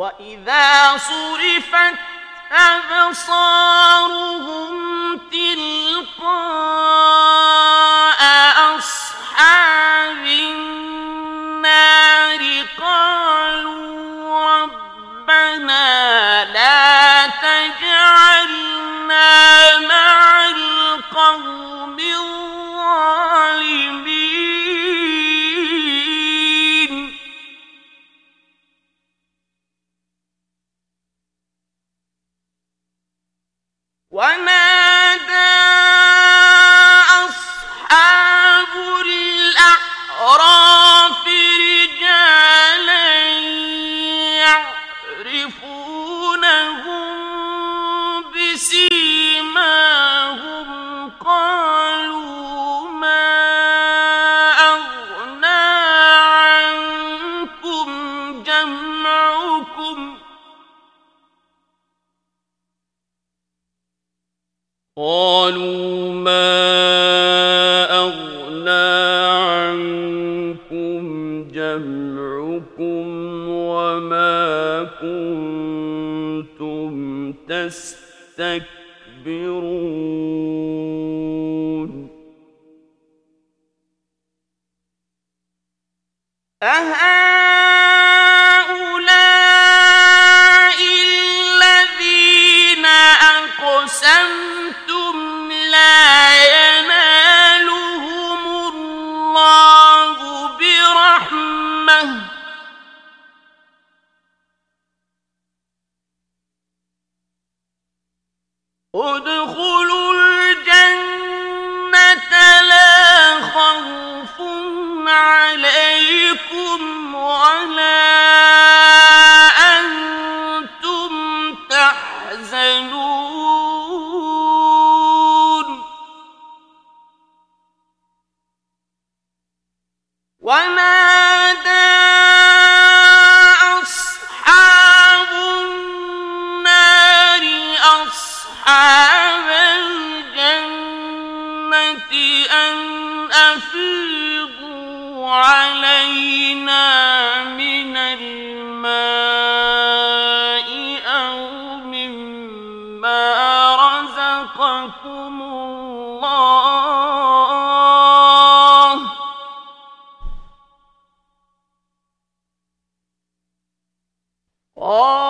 وَإِذَا صُرِفَتْ أَبْصَارُهُمْ تِلْقَاءَ قالوا ادخلوا الجنة لا خوف عليكم ولا أصحاب الجنة أن أفيضوا علينا من الماء أو مما رزقكم الله قالوا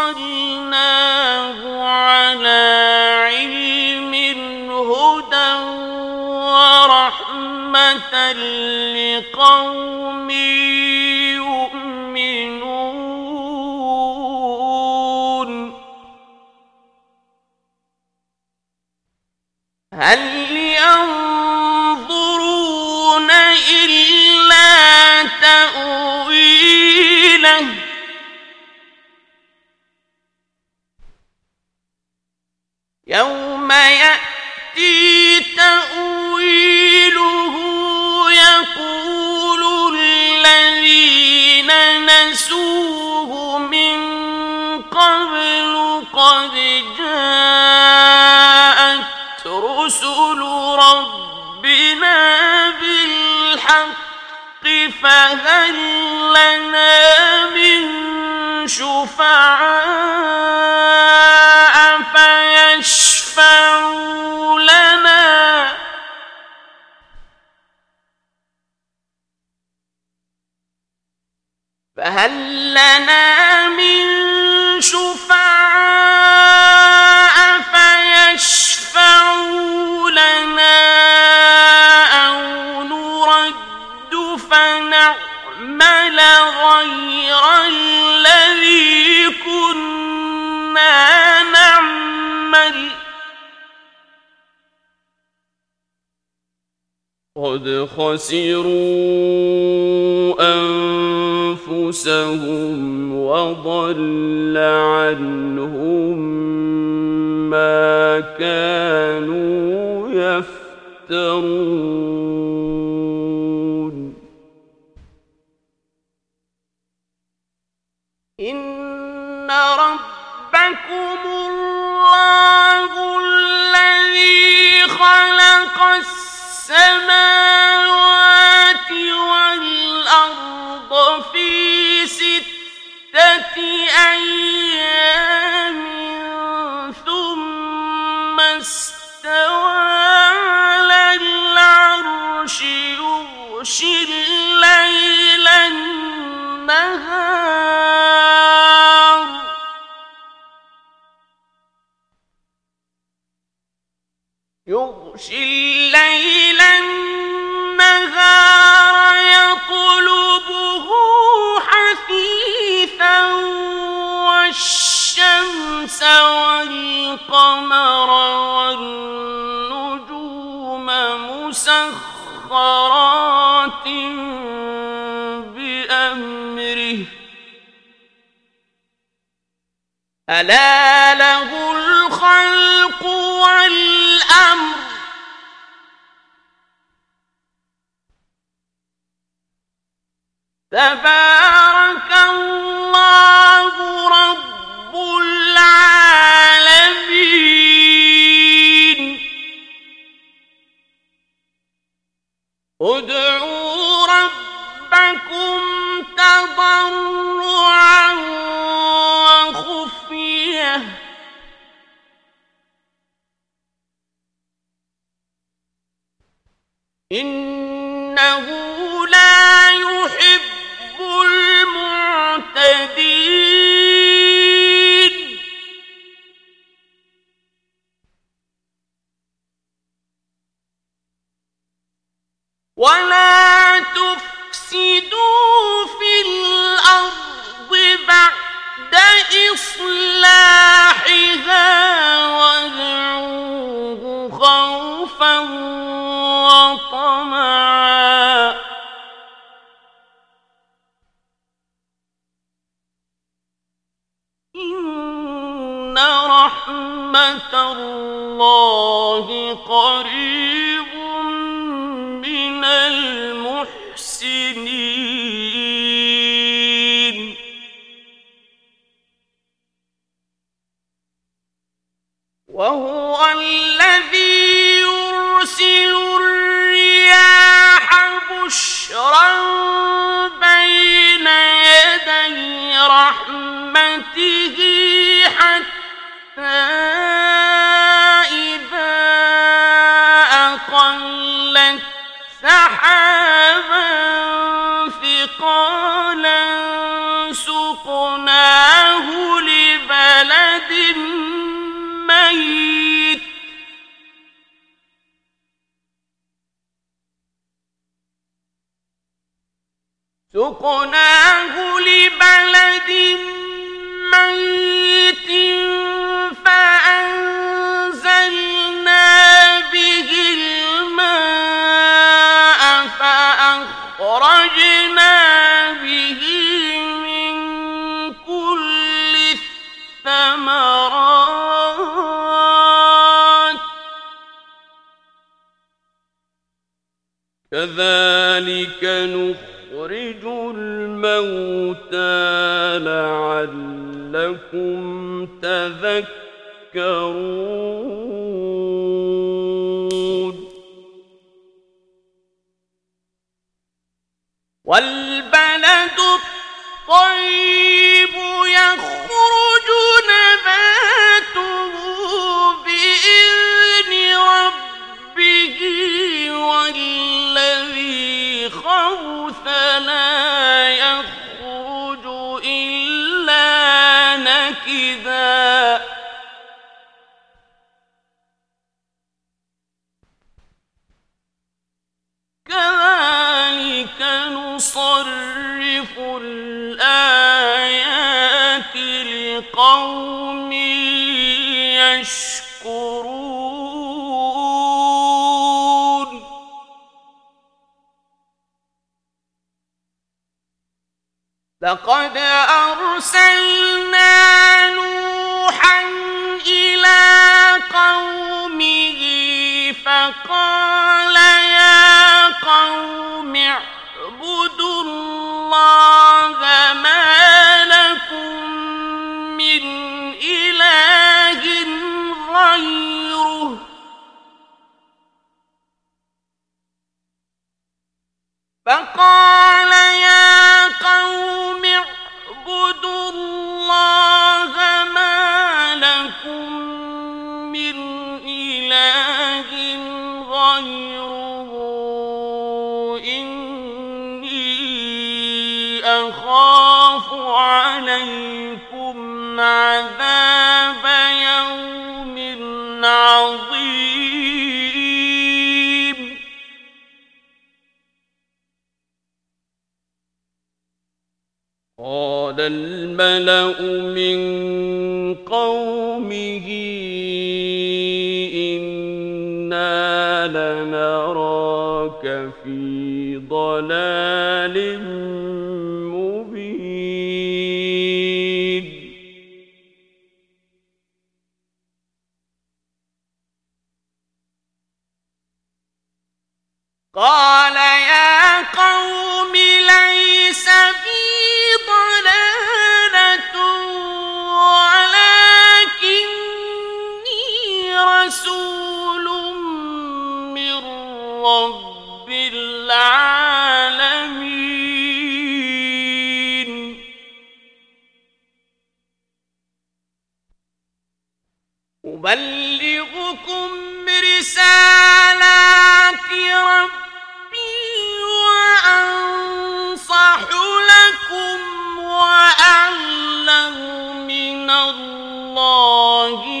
فصلناه على علم هدى ورحمة لقوم يؤمنون هل ينظرون إلا تأويله يوم يأتي تأويله يقول الذين نسوه من قبل قد جاءت رسل ربنا بالحق فهل لنا من شفعاء فيشفعوا لنا. فهل لنا من شفعاء قد خسروا أنفسهم وضل عنهم ما كانوا يفترون. إن ربكم الله الذي خلق السماوات والأرض في ستة أيام. والشمس والقمر والنجوم مسخرات بأمره. ألا له الخلق والأمر. تبارك إنه رحمت اللہ قریب من المحسنین وهو سقناه لبلد ميت. سقناه لبلد ميت تذكرون والبلد الطيب يخرج نباته بإذن ربه والذي خوث لا يخرج إلا نكذا كذلك نصرف الآيات لقوم يشكرون. لقد أرسلنا نوحا إلى قومه فقال قوم قال الملأ من قومه إنا لنراك في ضلال مبين قال يا أبلغكم رسالات ربي وأنصح لكم وأعلم من الله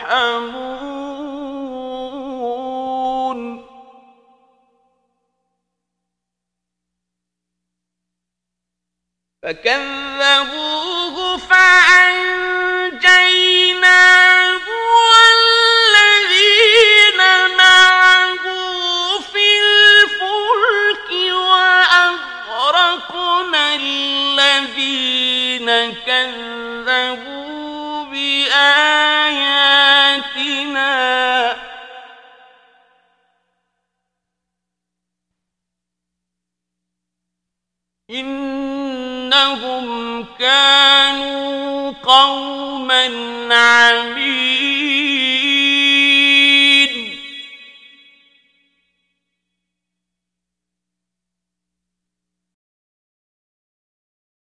ترحمون فكذبوه فأنجيناه والذين معه في الفلك وأغرقنا الذين كذبوا بآياتنا. إنهم كانوا قوما عمين